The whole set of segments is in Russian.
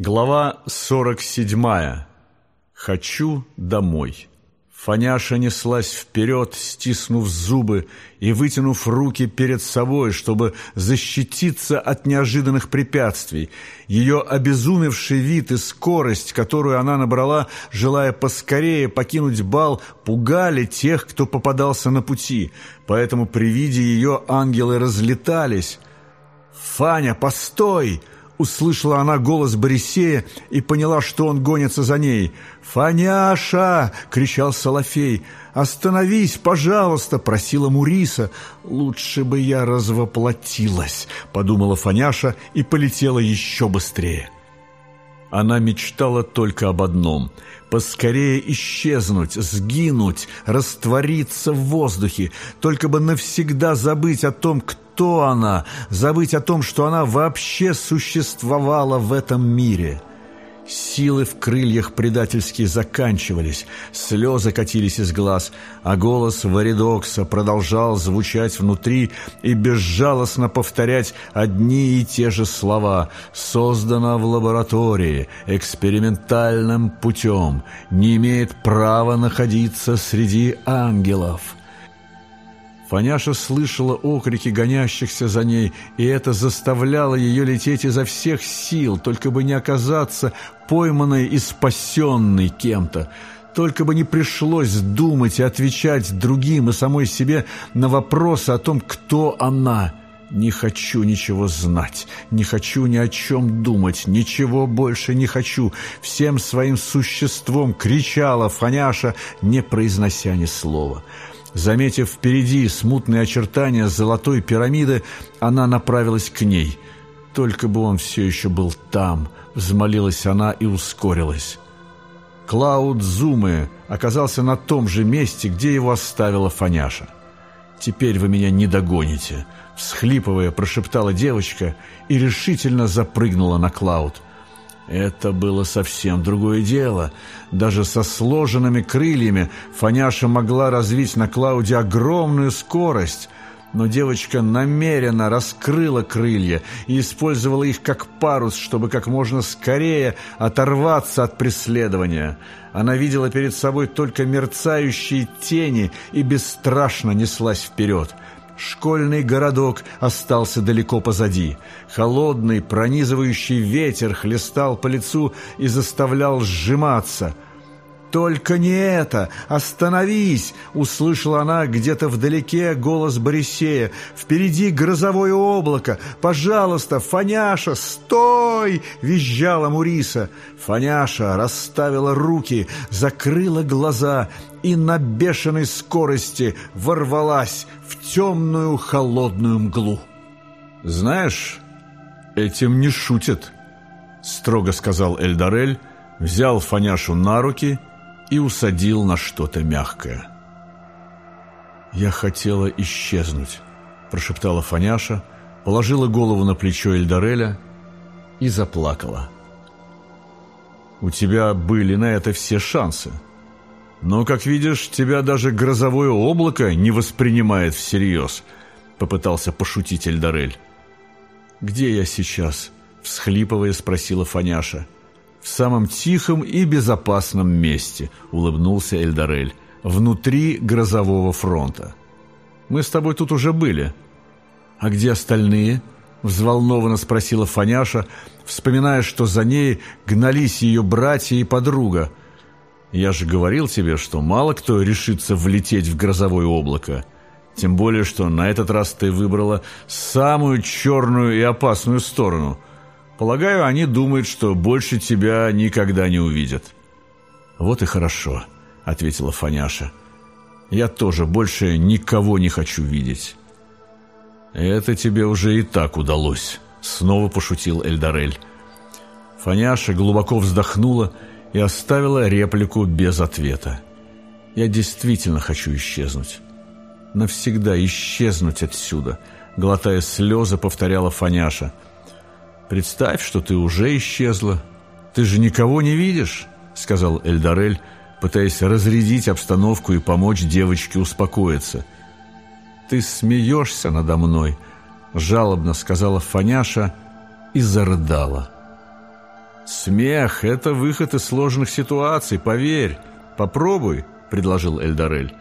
Глава 47. Хочу домой. Фаняша неслась вперед, стиснув зубы и вытянув руки перед собой, чтобы защититься от неожиданных препятствий. Ее обезумевший вид и скорость, которую она набрала, желая поскорее покинуть бал, пугали тех, кто попадался на пути. Поэтому при виде ее ангелы разлетались. «Фаня, постой!» Услышала она голос Борисея и поняла, что он гонится за ней. «Фаняша!» — кричал Солофей. «Остановись, пожалуйста!» — просила Муриса. «Лучше бы я развоплотилась!» — подумала Фаняша и полетела еще быстрее. Она мечтала только об одном — поскорее исчезнуть, сгинуть, раствориться в воздухе, только бы навсегда забыть о том, кто она, забыть о том, что она вообще существовала в этом мире — Силы в крыльях предательски заканчивались, слезы катились из глаз, а голос Варидокса продолжал звучать внутри и безжалостно повторять одни и те же слова «создана в лаборатории, экспериментальным путем, не имеет права находиться среди ангелов». Фаняша слышала окрики гонящихся за ней, и это заставляло ее лететь изо всех сил, только бы не оказаться пойманной и спасенной кем-то. Только бы не пришлось думать и отвечать другим и самой себе на вопросы о том, кто она. Не хочу ничего знать, не хочу ни о чем думать, ничего больше не хочу. Всем своим существом кричала Фаняша, не произнося ни слова. Заметив впереди смутные очертания золотой пирамиды, она направилась к ней. Только бы он все еще был там, взмолилась она и ускорилась. Клауд Зумы оказался на том же месте, где его оставила Фаняша. «Теперь вы меня не догоните», — всхлипывая, прошептала девочка и решительно запрыгнула на Клауд. Это было совсем другое дело. Даже со сложенными крыльями Фаняша могла развить на Клауде огромную скорость. Но девочка намеренно раскрыла крылья и использовала их как парус, чтобы как можно скорее оторваться от преследования. Она видела перед собой только мерцающие тени и бесстрашно неслась вперед. Школьный городок остался далеко позади. Холодный, пронизывающий ветер хлестал по лицу и заставлял сжиматься – «Только не это! Остановись!» — услышала она где-то вдалеке голос Борисея. «Впереди грозовое облако! Пожалуйста, Фаняша, стой!» — визжала Муриса. Фаняша расставила руки, закрыла глаза и на бешеной скорости ворвалась в темную холодную мглу. «Знаешь, этим не шутят», — строго сказал Эльдарель, взял Фаняшу на руки и усадил на что-то мягкое. «Я хотела исчезнуть», — прошептала Фаняша, положила голову на плечо Эльдареля и заплакала. «У тебя были на это все шансы. Но, как видишь, тебя даже грозовое облако не воспринимает всерьез», — попытался пошутить Эльдарель. «Где я сейчас?» — всхлипывая спросила Фаняша. — «В самом тихом и безопасном месте», — улыбнулся Эльдарель, «внутри грозового фронта. Мы с тобой тут уже были». «А где остальные?» — взволнованно спросила Фаняша, вспоминая, что за ней гнались ее братья и подруга. «Я же говорил тебе, что мало кто решится влететь в грозовое облако. Тем более, что на этот раз ты выбрала самую черную и опасную сторону — Полагаю, они думают, что больше тебя никогда не увидят». «Вот и хорошо», — ответила Фаняша. «Я тоже больше никого не хочу видеть». «Это тебе уже и так удалось», — снова пошутил Эльдарель. Фаняша глубоко вздохнула и оставила реплику без ответа. «Я действительно хочу исчезнуть. Навсегда исчезнуть отсюда», — глотая слезы, повторяла Фаняша — «Представь, что ты уже исчезла. Ты же никого не видишь», — сказал Эльдарель, пытаясь разрядить обстановку и помочь девочке успокоиться. «Ты смеешься надо мной», — жалобно сказала Фаняша и зарыдала. «Смех — это выход из сложных ситуаций, поверь. Попробуй», — предложил Эльдарель.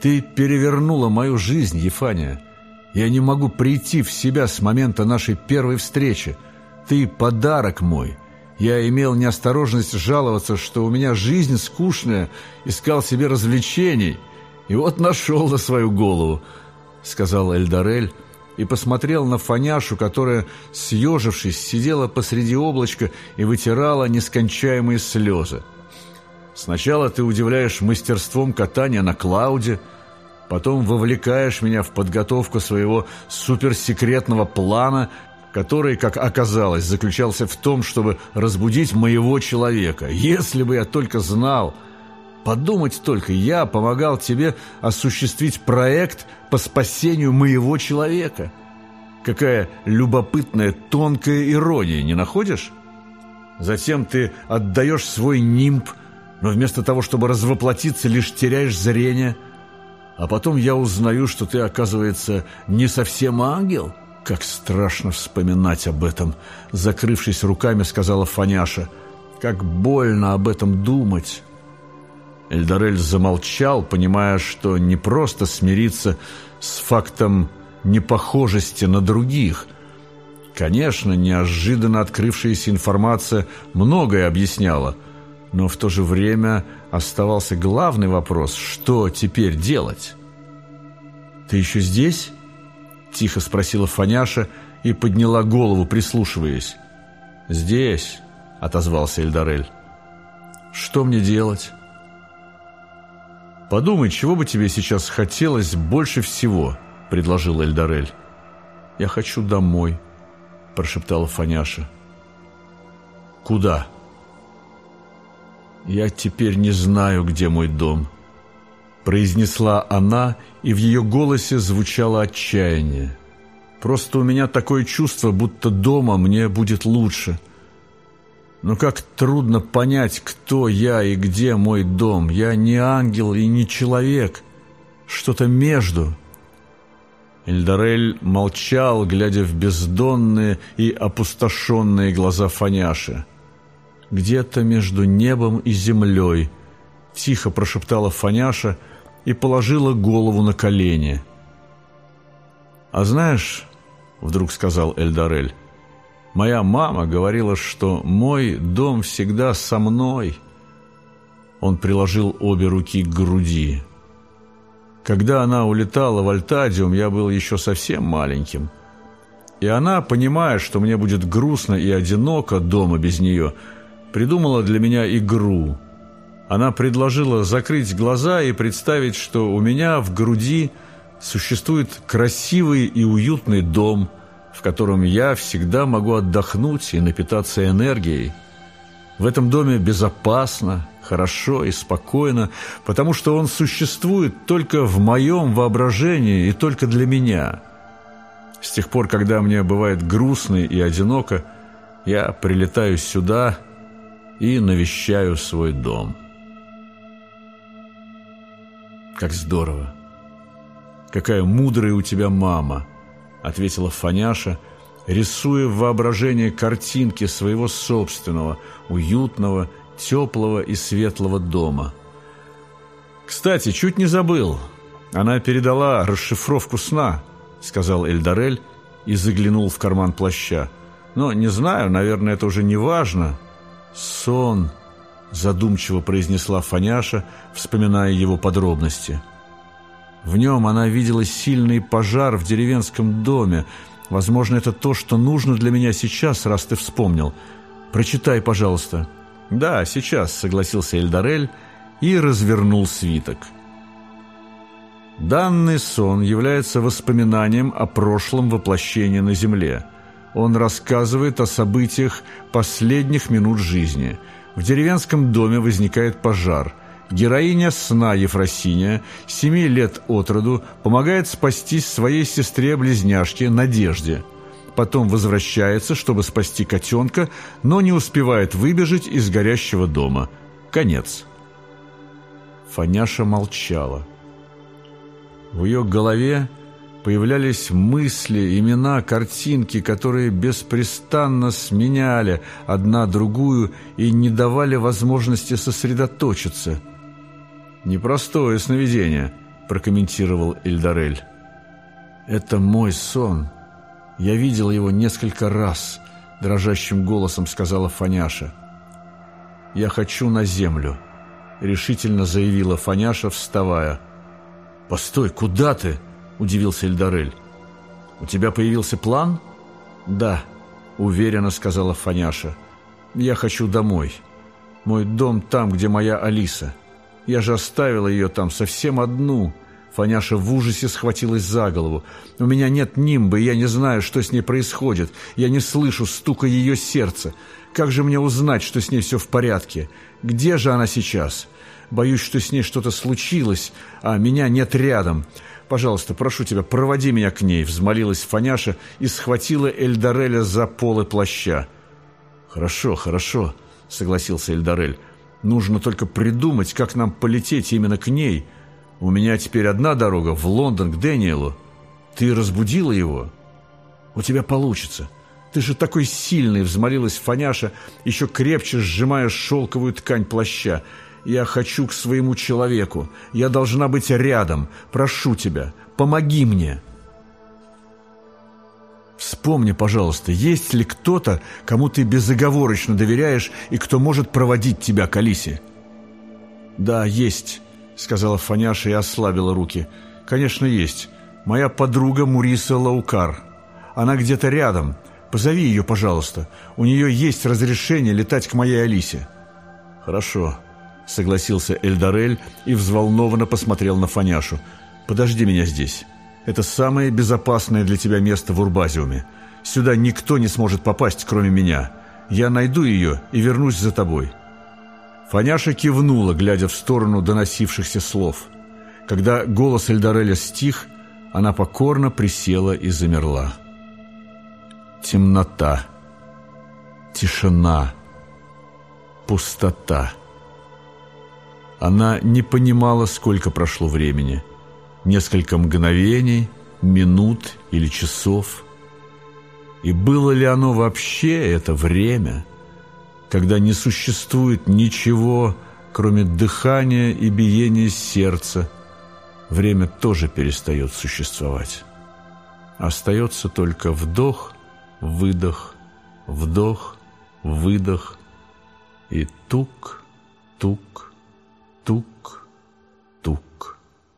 «Ты перевернула мою жизнь, Ефания. Я не могу прийти в себя с момента нашей первой встречи. Ты — подарок мой. Я имел неосторожность жаловаться, что у меня жизнь скучная, искал себе развлечений. И вот нашел на свою голову», — сказал Эльдарель, и посмотрел на Фаняшу, которая, съежившись, сидела посреди облачка и вытирала нескончаемые слезы. «Сначала ты удивляешь мастерством катания на Клауде, потом вовлекаешь меня в подготовку своего суперсекретного плана, который, как оказалось, заключался в том, чтобы разбудить моего человека. Если бы я только знал...» Подумать только, я помогал тебе осуществить проект по спасению моего человека. Какая любопытная, тонкая ирония, не находишь? Затем ты отдаешь свой нимб, но вместо того, чтобы развоплотиться, лишь теряешь зрение. А потом я узнаю, что ты, оказывается, не совсем ангел. Как страшно вспоминать об этом, закрывшись руками, сказала Фаняша. Как больно об этом думать. Эльдорель замолчал, понимая, что не просто смириться с фактом непохожести на других. Конечно, неожиданно открывшаяся информация многое объясняла, но в то же время оставался главный вопрос, что теперь делать? «Ты еще здесь?» – тихо спросила Фаняша и подняла голову, прислушиваясь. «Здесь», – отозвался Эльдорель. «Что мне делать?» «Подумай, чего бы тебе сейчас хотелось больше всего», — предложил Эльдарель. «Я хочу домой», — прошептала Фаняша. «Куда?» «Я теперь не знаю, где мой дом», — произнесла она, и в ее голосе звучало отчаяние. «Просто у меня такое чувство, будто дома мне будет лучше». Но как трудно понять, кто я и где мой дом. Я не ангел и не человек. Что-то между. Эльдарель молчал, глядя в бездонные и опустошенные глаза Фаняши. «Где-то между небом и землей», — тихо прошептала Фаняша и положила голову на колени. «А знаешь», — вдруг сказал Эльдарель, Моя мама говорила, что мой дом всегда со мной. Он приложил обе руки к груди. Когда она улетала в Альтадиум, я был еще совсем маленьким. И она, понимая, что мне будет грустно и одиноко дома без нее, придумала для меня игру. Она предложила закрыть глаза и представить, что у меня в груди существует красивый и уютный дом – в котором я всегда могу отдохнуть и напитаться энергией. В этом доме безопасно, хорошо и спокойно, потому что он существует только в моем воображении и только для меня. С тех пор, когда мне бывает грустно и одиноко, я прилетаю сюда и навещаю свой дом. Как здорово! Какая мудрая у тебя мама! ответила Фаняша, рисуя в воображении картинки своего собственного, уютного, теплого и светлого дома. «Кстати, чуть не забыл. Она передала расшифровку сна», — сказал Эльдарель и заглянул в карман плаща. «Но не знаю, наверное, это уже не важно». «Сон», — задумчиво произнесла Фаняша, вспоминая его подробности. В нем она видела сильный пожар в деревенском доме. Возможно, это то, что нужно для меня сейчас, раз ты вспомнил. Прочитай, пожалуйста». «Да, сейчас», — согласился Эльдарель и развернул свиток. Данный сон является воспоминанием о прошлом воплощении на Земле. Он рассказывает о событиях последних минут жизни. В деревенском доме возникает пожар — Героиня сна Ефросиния, семи лет от роду, помогает спастись своей сестре-близняшке Надежде. Потом возвращается, чтобы спасти котенка, но не успевает выбежать из горящего дома. Конец. Фаняша молчала. В ее голове появлялись мысли, имена, картинки, которые беспрестанно сменяли одна другую и не давали возможности сосредоточиться. «Непростое сновидение», – прокомментировал Эльдарель. «Это мой сон. Я видел его несколько раз», – дрожащим голосом сказала Фаняша. «Я хочу на землю», – решительно заявила Фаняша, вставая. «Постой, куда ты?» – удивился Эльдарель. «У тебя появился план?» «Да», – уверенно сказала Фаняша. «Я хочу домой. Мой дом там, где моя Алиса. Я же оставила ее там совсем одну». Фаняша в ужасе схватилась за голову. «У меня нет нимбы, я не знаю, что с ней происходит. Я не слышу стука ее сердца. Как же мне узнать, что с ней все в порядке? Где же она сейчас? Боюсь, что с ней что-то случилось, а меня нет рядом. Пожалуйста, прошу тебя, проводи меня к ней», — взмолилась Фаняша и схватила Эльдареля за полы плаща. «Хорошо, хорошо», — согласился Эльдарель. «Нужно только придумать, как нам полететь именно к ней. У меня теперь одна дорога в Лондон к Дэниелу. Ты разбудила его?» «У тебя получится. Ты же такой сильный!» — взмолилась Фаняша, еще крепче сжимая шелковую ткань плаща. Я хочу к своему человеку. Я должна быть рядом. Прошу тебя, помоги мне. Вспомни, пожалуйста, есть ли кто-то, кому ты безоговорочно доверяешь и кто может проводить тебя к Алисе? Да, есть, сказала Фаняша и ослабила руки. Конечно, есть. Моя подруга Муриса Лаукар. Она где-то рядом. Позови ее, пожалуйста. У нее есть разрешение летать к моей Алисе. Хорошо, — согласился Эльдарель и взволнованно посмотрел на Фаняшу. «Подожди меня здесь. Это самое безопасное для тебя место в Урбазиуме. Сюда никто не сможет попасть, кроме меня. Я найду ее и вернусь за тобой». Фаняша кивнула, глядя в сторону доносившихся слов. Когда голос Эльдареля стих, она покорно присела и замерла. Темнота, тишина, пустота — она не понимала, сколько прошло времени. Несколько мгновений, минут или часов. И было ли оно вообще это время, когда не существует ничего, кроме дыхания и биения сердца, время тоже перестает существовать. Остается только вдох, выдох, вдох, выдох и тук, тук, тук,